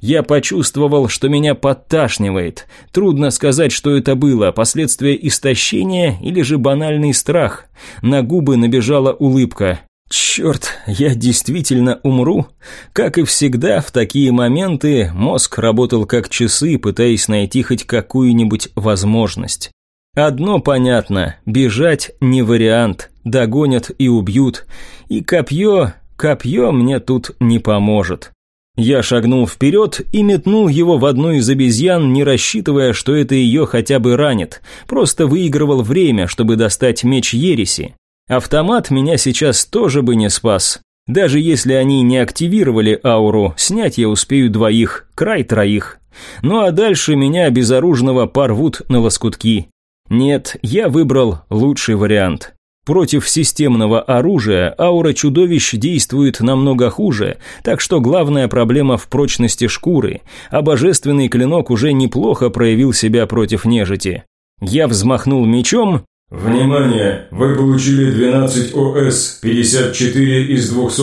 Я почувствовал, что меня подташнивает. Трудно сказать, что это было, последствия истощения или же банальный страх. На губы набежала улыбка. Черт, я действительно умру? Как и всегда, в такие моменты мозг работал как часы, пытаясь найти хоть какую-нибудь возможность. Одно понятно, бежать не вариант, догонят и убьют. И копье, копье мне тут не поможет. Я шагнул вперед и метнул его в одну из обезьян, не рассчитывая, что это ее хотя бы ранит. Просто выигрывал время, чтобы достать меч Ереси. Автомат меня сейчас тоже бы не спас. Даже если они не активировали ауру, снять я успею двоих, край троих. Ну а дальше меня безоружного порвут на лоскутки. Нет, я выбрал лучший вариант. Против системного оружия аура чудовищ действует намного хуже, так что главная проблема в прочности шкуры, а божественный клинок уже неплохо проявил себя против нежити. Я взмахнул мечом, Внимание! Вы получили 12 ОС, 54 из 200.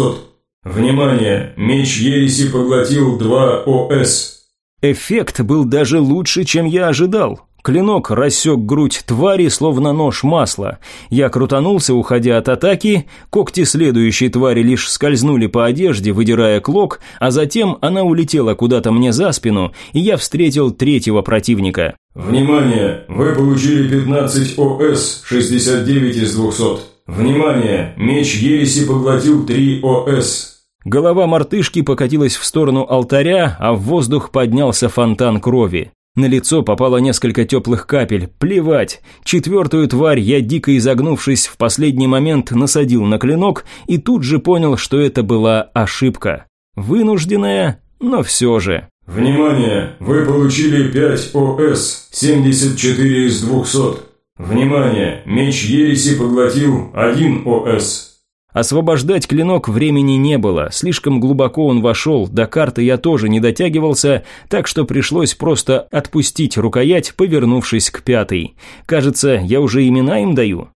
Внимание! Меч Ереси поглотил 2 ОС. Эффект был даже лучше, чем я ожидал. Клинок рассек грудь твари, словно нож масла. Я крутанулся, уходя от атаки, когти следующей твари лишь скользнули по одежде, выдирая клок, а затем она улетела куда-то мне за спину, и я встретил третьего противника. Внимание! Вы получили 15 ОС, 69 из 200. Внимание! Меч Ереси поглотил 3 ОС. Голова мартышки покатилась в сторону алтаря, а в воздух поднялся фонтан крови. На лицо попало несколько теплых капель. Плевать. Четвертую тварь я, дико изогнувшись, в последний момент насадил на клинок и тут же понял, что это была ошибка. Вынужденная, но все же. Внимание! Вы получили 5 ОС, 74 из 200. Внимание! Меч Ереси поглотил 1 ОС. Освобождать клинок времени не было, слишком глубоко он вошел, до карты я тоже не дотягивался, так что пришлось просто отпустить рукоять, повернувшись к пятой. Кажется, я уже имена им даю.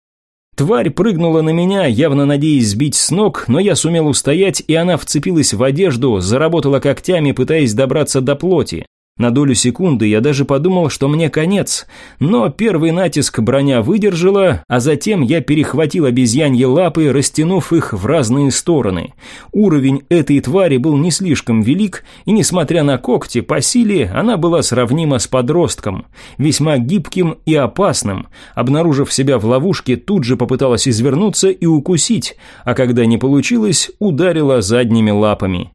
Тварь прыгнула на меня, явно надеясь сбить с ног, но я сумел устоять, и она вцепилась в одежду, заработала когтями, пытаясь добраться до плоти. На долю секунды я даже подумал, что мне конец, но первый натиск броня выдержала, а затем я перехватил обезьяньи лапы, растянув их в разные стороны. Уровень этой твари был не слишком велик, и несмотря на когти, по силе она была сравнима с подростком, весьма гибким и опасным. Обнаружив себя в ловушке, тут же попыталась извернуться и укусить, а когда не получилось, ударила задними лапами.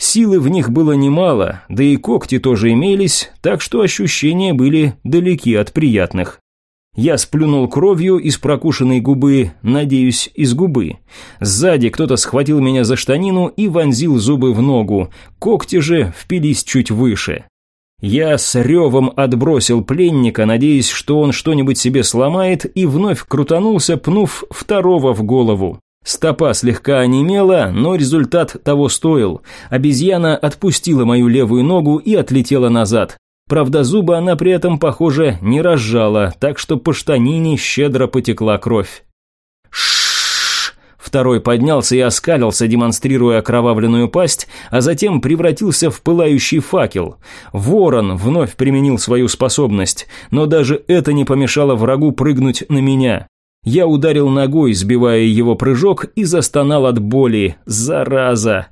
Силы в них было немало, да и когти тоже имелись, так что ощущения были далеки от приятных. Я сплюнул кровью из прокушенной губы, надеюсь, из губы. Сзади кто-то схватил меня за штанину и вонзил зубы в ногу, когти же впились чуть выше. Я с ревом отбросил пленника, надеясь, что он что-нибудь себе сломает, и вновь крутанулся, пнув второго в голову. Стопа слегка онемела, но результат того стоил. Обезьяна отпустила мою левую ногу и отлетела назад. Правда, зубы она при этом, похоже, не разжала, так что по штанине щедро потекла кровь. Шш! Второй поднялся и оскалился, демонстрируя окровавленную пасть, а затем превратился в пылающий факел. Ворон вновь применил свою способность, но даже это не помешало врагу прыгнуть на меня. Я ударил ногой, сбивая его прыжок, и застонал от боли. Зараза!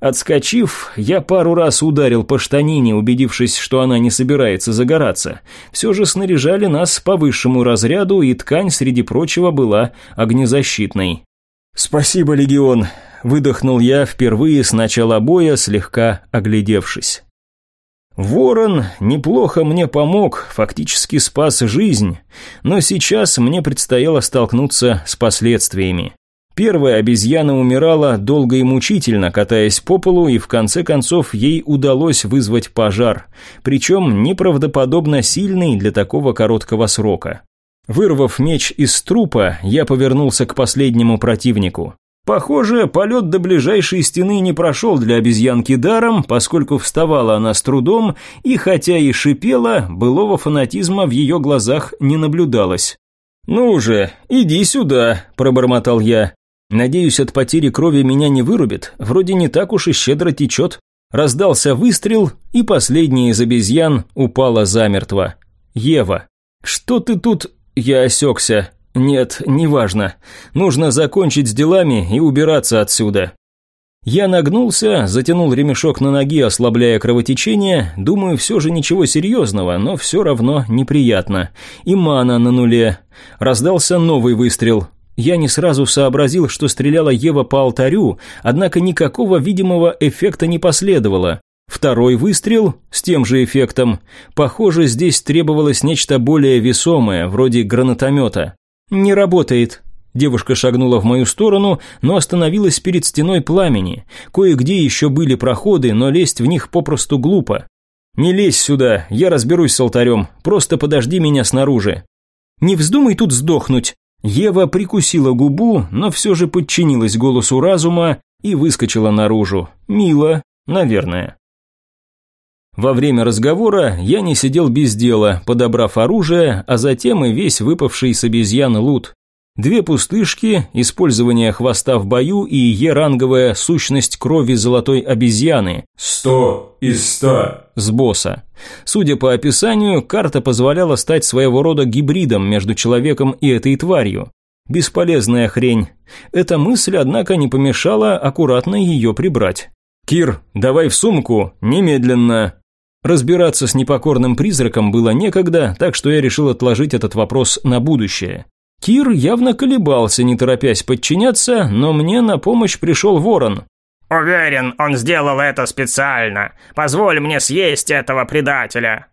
Отскочив, я пару раз ударил по штанине, убедившись, что она не собирается загораться. Все же снаряжали нас по высшему разряду, и ткань, среди прочего, была огнезащитной. «Спасибо, Легион!» – выдохнул я впервые с начала боя, слегка оглядевшись. Ворон неплохо мне помог, фактически спас жизнь, но сейчас мне предстояло столкнуться с последствиями. Первая обезьяна умирала долго и мучительно, катаясь по полу, и в конце концов ей удалось вызвать пожар, причем неправдоподобно сильный для такого короткого срока. Вырвав меч из трупа, я повернулся к последнему противнику. Похоже, полет до ближайшей стены не прошел для обезьянки даром, поскольку вставала она с трудом, и хотя и шипела, былого фанатизма в ее глазах не наблюдалось. «Ну уже, иди сюда», – пробормотал я. «Надеюсь, от потери крови меня не вырубит, вроде не так уж и щедро течет». Раздался выстрел, и последняя из обезьян упала замертво. «Ева, что ты тут...» Я осекся. Нет, неважно. Нужно закончить с делами и убираться отсюда. Я нагнулся, затянул ремешок на ноги, ослабляя кровотечение. Думаю, все же ничего серьезного, но все равно неприятно. И мана на нуле. Раздался новый выстрел. Я не сразу сообразил, что стреляла Ева по алтарю, однако никакого видимого эффекта не последовало. Второй выстрел с тем же эффектом. Похоже, здесь требовалось нечто более весомое, вроде гранатомета. «Не работает». Девушка шагнула в мою сторону, но остановилась перед стеной пламени. Кое-где еще были проходы, но лезть в них попросту глупо. «Не лезь сюда, я разберусь с алтарем, просто подожди меня снаружи». «Не вздумай тут сдохнуть». Ева прикусила губу, но все же подчинилась голосу разума и выскочила наружу. Мило, наверное. Во время разговора я не сидел без дела, подобрав оружие, а затем и весь выпавший с обезьян лут. Две пустышки, использование хвоста в бою и Е-ранговая сущность крови золотой обезьяны. «Сто из ста». С босса. Судя по описанию, карта позволяла стать своего рода гибридом между человеком и этой тварью. Бесполезная хрень. Эта мысль, однако, не помешала аккуратно ее прибрать. «Кир, давай в сумку, немедленно!» Разбираться с непокорным призраком было некогда, так что я решил отложить этот вопрос на будущее. Кир явно колебался, не торопясь подчиняться, но мне на помощь пришел ворон. «Уверен, он сделал это специально. Позволь мне съесть этого предателя».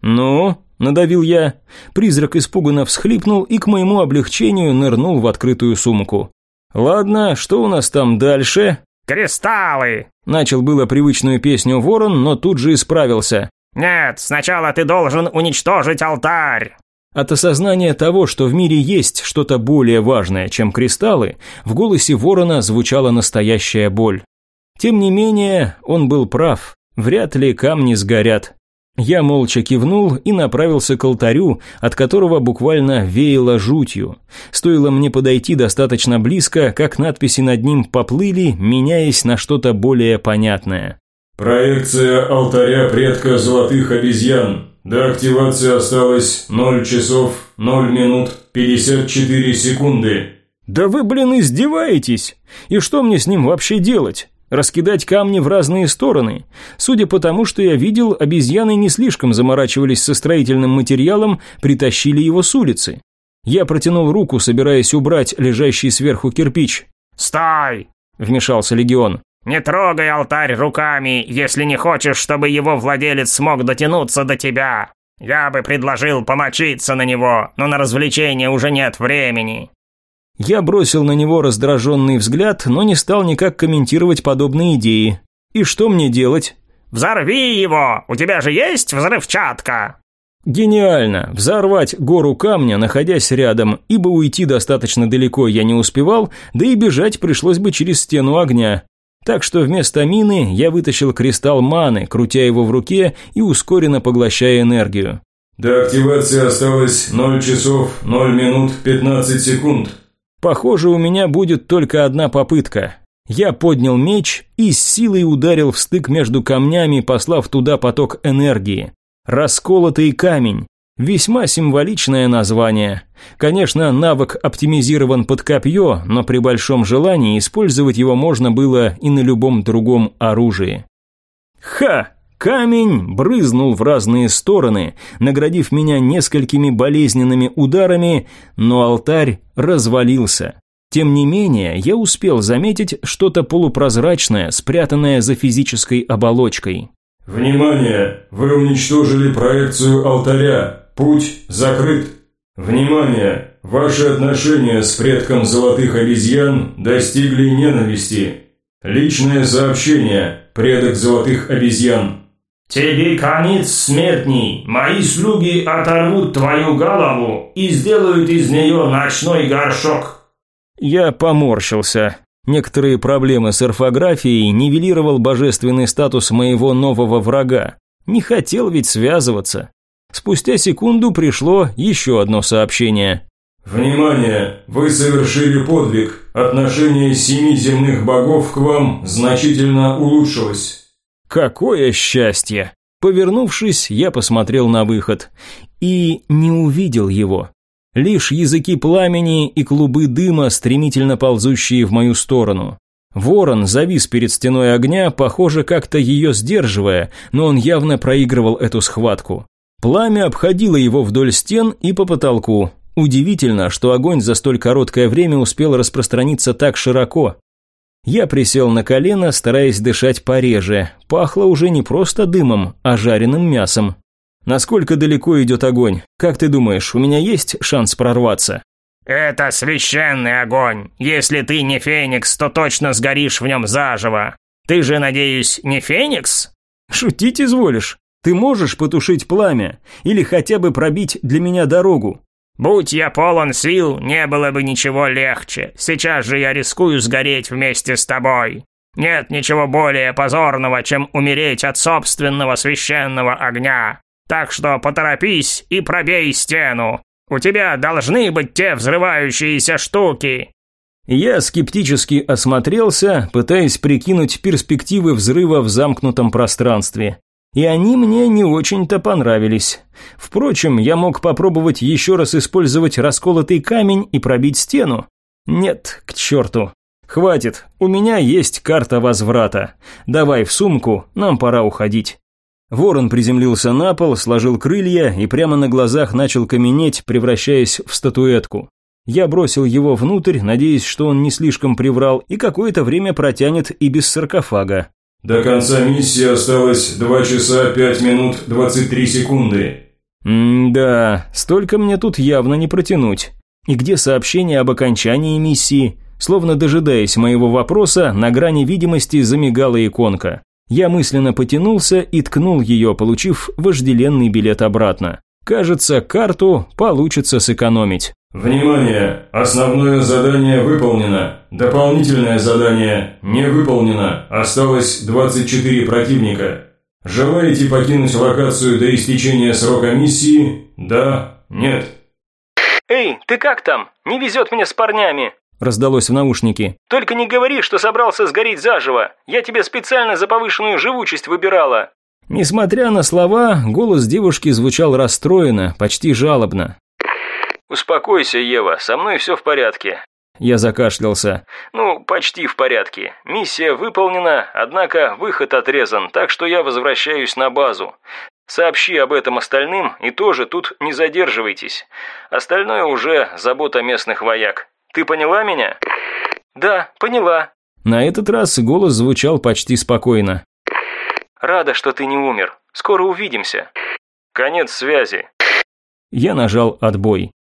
«Ну?» – надавил я. Призрак испуганно всхлипнул и к моему облегчению нырнул в открытую сумку. «Ладно, что у нас там дальше?» «Кристаллы!» Начал было привычную песню ворон, но тут же исправился. «Нет, сначала ты должен уничтожить алтарь!» От осознания того, что в мире есть что-то более важное, чем кристаллы, в голосе ворона звучала настоящая боль. Тем не менее, он был прав. Вряд ли камни сгорят. Я молча кивнул и направился к алтарю, от которого буквально веяло жутью. Стоило мне подойти достаточно близко, как надписи над ним поплыли, меняясь на что-то более понятное. «Проекция алтаря предка золотых обезьян. До активации осталось 0 часов 0 минут 54 секунды». «Да вы, блин, издеваетесь! И что мне с ним вообще делать? Раскидать камни в разные стороны. Судя по тому, что я видел, обезьяны не слишком заморачивались со строительным материалом, притащили его с улицы. Я протянул руку, собираясь убрать лежащий сверху кирпич. «Стой!» – вмешался легион. «Не трогай алтарь руками, если не хочешь, чтобы его владелец смог дотянуться до тебя. Я бы предложил помочиться на него, но на развлечение уже нет времени». Я бросил на него раздраженный взгляд, но не стал никак комментировать подобные идеи. И что мне делать? «Взорви его! У тебя же есть взрывчатка!» Гениально! Взорвать гору камня, находясь рядом, ибо уйти достаточно далеко я не успевал, да и бежать пришлось бы через стену огня. Так что вместо мины я вытащил кристалл маны, крутя его в руке и ускоренно поглощая энергию. До активации осталось 0 часов 0 минут 15 секунд. Похоже, у меня будет только одна попытка. Я поднял меч и с силой ударил в стык между камнями, послав туда поток энергии. Расколотый камень. Весьма символичное название. Конечно, навык оптимизирован под копье, но при большом желании использовать его можно было и на любом другом оружии. Ха! Камень брызнул в разные стороны, наградив меня несколькими болезненными ударами, но алтарь развалился. Тем не менее, я успел заметить что-то полупрозрачное, спрятанное за физической оболочкой. «Внимание! Вы уничтожили проекцию алтаря. Путь закрыт. Внимание! Ваши отношения с предком золотых обезьян достигли ненависти. Личное сообщение. Предок золотых обезьян. «Тебе конец смертный, мои слуги оторвут твою голову и сделают из нее ночной горшок». Я поморщился. Некоторые проблемы с орфографией нивелировал божественный статус моего нового врага. Не хотел ведь связываться. Спустя секунду пришло еще одно сообщение. «Внимание! Вы совершили подвиг. Отношение семи земных богов к вам значительно улучшилось». Какое счастье! Повернувшись, я посмотрел на выход и не увидел его. Лишь языки пламени и клубы дыма, стремительно ползущие в мою сторону. Ворон завис перед стеной огня, похоже, как-то ее сдерживая, но он явно проигрывал эту схватку. Пламя обходило его вдоль стен и по потолку. Удивительно, что огонь за столь короткое время успел распространиться так широко. Я присел на колено, стараясь дышать пореже. Пахло уже не просто дымом, а жареным мясом. Насколько далеко идет огонь? Как ты думаешь, у меня есть шанс прорваться? «Это священный огонь. Если ты не феникс, то точно сгоришь в нем заживо. Ты же, надеюсь, не феникс?» «Шутить изволишь? Ты можешь потушить пламя? Или хотя бы пробить для меня дорогу?» «Будь я полон сил, не было бы ничего легче. Сейчас же я рискую сгореть вместе с тобой. Нет ничего более позорного, чем умереть от собственного священного огня. Так что поторопись и пробей стену. У тебя должны быть те взрывающиеся штуки!» Я скептически осмотрелся, пытаясь прикинуть перспективы взрыва в замкнутом пространстве. И они мне не очень-то понравились. Впрочем, я мог попробовать еще раз использовать расколотый камень и пробить стену. Нет, к черту. Хватит, у меня есть карта возврата. Давай в сумку, нам пора уходить. Ворон приземлился на пол, сложил крылья и прямо на глазах начал каменеть, превращаясь в статуэтку. Я бросил его внутрь, надеясь, что он не слишком приврал и какое-то время протянет и без саркофага. «До конца миссии осталось 2 часа 5 минут 23 секунды». «М-да, столько мне тут явно не протянуть. И где сообщение об окончании миссии?» Словно дожидаясь моего вопроса, на грани видимости замигала иконка. Я мысленно потянулся и ткнул ее, получив вожделенный билет обратно. Кажется, карту получится сэкономить. Внимание! Основное задание выполнено. Дополнительное задание не выполнено. Осталось 24 противника. Желаете покинуть локацию до истечения срока миссии? Да? Нет? «Эй, ты как там? Не везет мне с парнями!» раздалось в наушнике. «Только не говори, что собрался сгореть заживо. Я тебе специально за повышенную живучесть выбирала». Несмотря на слова, голос девушки звучал расстроенно, почти жалобно. «Успокойся, Ева, со мной все в порядке». Я закашлялся. «Ну, почти в порядке. Миссия выполнена, однако выход отрезан, так что я возвращаюсь на базу. Сообщи об этом остальным и тоже тут не задерживайтесь. Остальное уже забота местных вояк. Ты поняла меня?» «Да, поняла». На этот раз голос звучал почти спокойно. «Рада, что ты не умер. Скоро увидимся». «Конец связи». Я нажал «Отбой».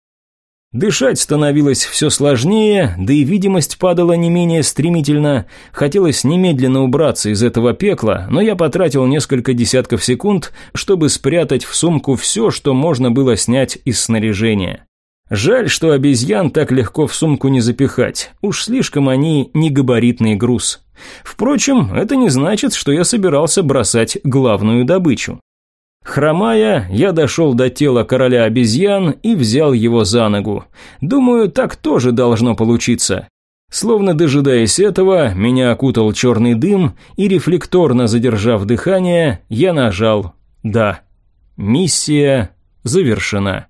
Дышать становилось все сложнее, да и видимость падала не менее стремительно. Хотелось немедленно убраться из этого пекла, но я потратил несколько десятков секунд, чтобы спрятать в сумку все, что можно было снять из снаряжения. Жаль, что обезьян так легко в сумку не запихать. Уж слишком они негабаритный груз. Впрочем, это не значит, что я собирался бросать главную добычу. Хромая, я дошел до тела короля обезьян и взял его за ногу. Думаю, так тоже должно получиться. Словно дожидаясь этого, меня окутал черный дым, и рефлекторно задержав дыхание, я нажал «Да». Миссия завершена.